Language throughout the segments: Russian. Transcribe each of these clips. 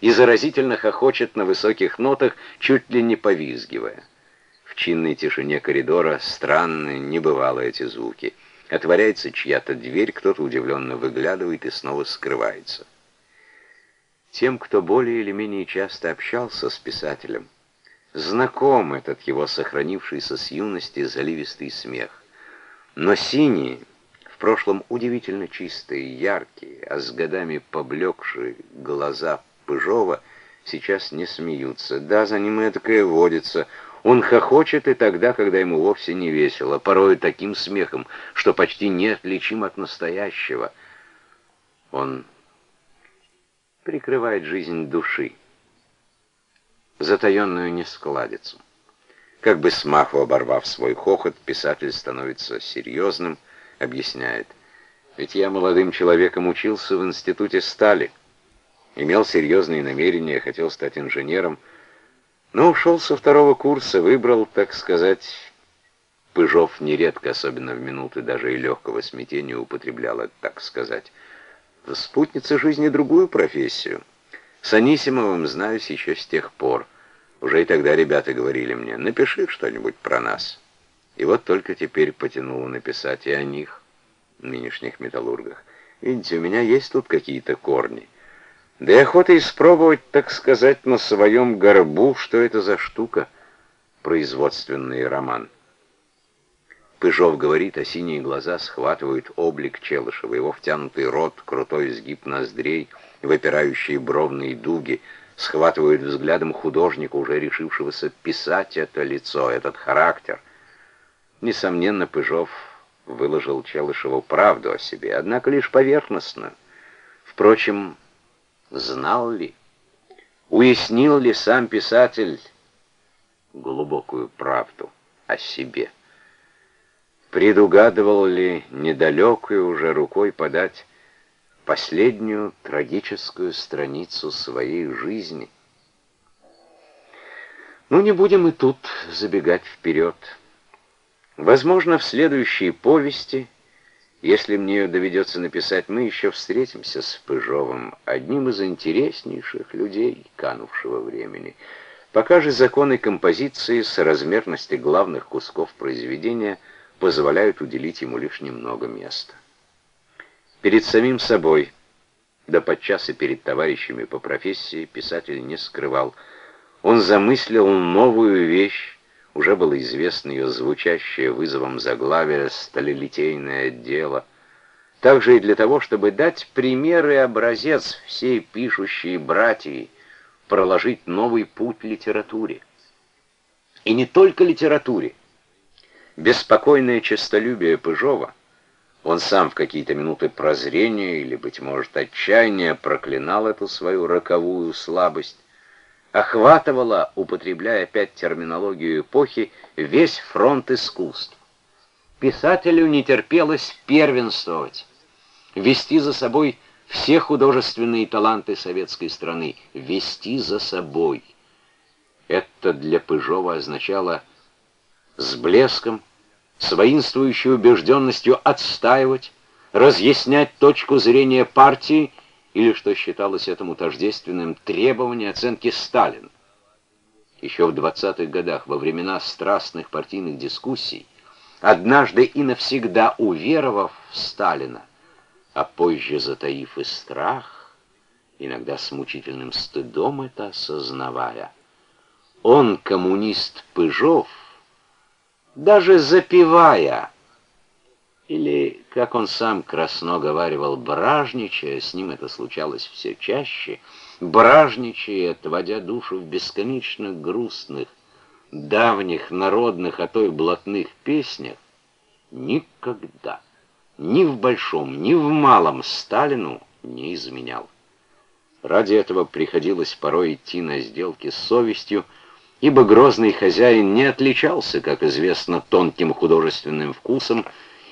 и заразительно хохочет на высоких нотах, чуть ли не повизгивая. В чинной тишине коридора странные, небывалые эти звуки. Отворяется чья-то дверь, кто-то удивленно выглядывает и снова скрывается. Тем, кто более или менее часто общался с писателем, знаком этот его сохранившийся с юности заливистый смех. Но синие, в прошлом удивительно чистые, яркие, а с годами поблекшие глаза Пыжова сейчас не смеются. Да, за ним этакое водится. Он хохочет и тогда, когда ему вовсе не весело, порой таким смехом, что почти неотличим от настоящего. Он прикрывает жизнь души, затаенную нескладицу. Как бы смаху оборвав свой хохот, писатель становится серьезным, объясняет. Ведь я молодым человеком учился в институте стали, имел серьезные намерения, хотел стать инженером, но ушел со второго курса, выбрал, так сказать, Пыжов нередко, особенно в минуты даже и легкого смятения, употреблял так сказать, спутница жизни другую профессию. С Анисимовым знаюсь еще с тех пор. Уже и тогда ребята говорили мне, напиши что-нибудь про нас. И вот только теперь потянуло написать и о них, нынешних металлургах. Видите, у меня есть тут какие-то корни. Да и охота испробовать, так сказать, на своем горбу, что это за штука, производственный роман. Пыжов говорит, а синие глаза схватывают облик Челышева, его втянутый рот, крутой изгиб ноздрей, выпирающие бровные дуги, схватывают взглядом художника, уже решившегося писать это лицо, этот характер. Несомненно, Пыжов выложил Челышеву правду о себе, однако лишь поверхностно. Впрочем, знал ли, уяснил ли сам писатель глубокую правду о себе? предугадывал ли недалекую уже рукой подать последнюю трагическую страницу своей жизни. Ну, не будем и тут забегать вперед. Возможно, в следующей повести, если мне доведется написать, мы еще встретимся с Пыжовым, одним из интереснейших людей канувшего времени. Пока же законы композиции, соразмерности главных кусков произведения – позволяют уделить ему лишь немного места. Перед самим собой, да подчас и перед товарищами по профессии, писатель не скрывал. Он замыслил новую вещь, уже было известно ее звучащее вызовом заглавие «Сталелитейное дело», также и для того, чтобы дать пример и образец всей пишущей братьи, проложить новый путь литературе. И не только литературе, Беспокойное честолюбие Пыжова, он сам в какие-то минуты прозрения или, быть может, отчаяния проклинал эту свою роковую слабость, охватывало, употребляя опять терминологию эпохи, весь фронт искусств. Писателю не терпелось первенствовать, вести за собой все художественные таланты советской страны, вести за собой. Это для Пыжова означало с блеском, с воинствующей убежденностью отстаивать, разъяснять точку зрения партии или, что считалось этому тождественным, требование оценки Сталина. Еще в 20-х годах, во времена страстных партийных дискуссий, однажды и навсегда уверовав в Сталина, а позже затаив и страх, иногда с мучительным стыдом это осознавая, он, коммунист Пыжов, даже запивая, или, как он сам красно говаривал, бражничая, с ним это случалось все чаще, бражничая, отводя душу в бесконечно грустных, давних, народных, а то и блатных песнях, никогда, ни в большом, ни в малом Сталину не изменял. Ради этого приходилось порой идти на сделки с совестью, ибо грозный хозяин не отличался, как известно, тонким художественным вкусом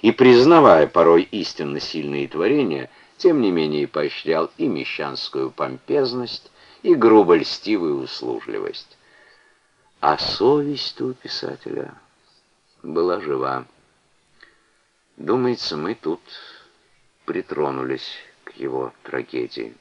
и, признавая порой истинно сильные творения, тем не менее поощрял и мещанскую помпезность, и грубо льстивую услужливость. А совесть у писателя была жива. Думается, мы тут притронулись к его трагедии.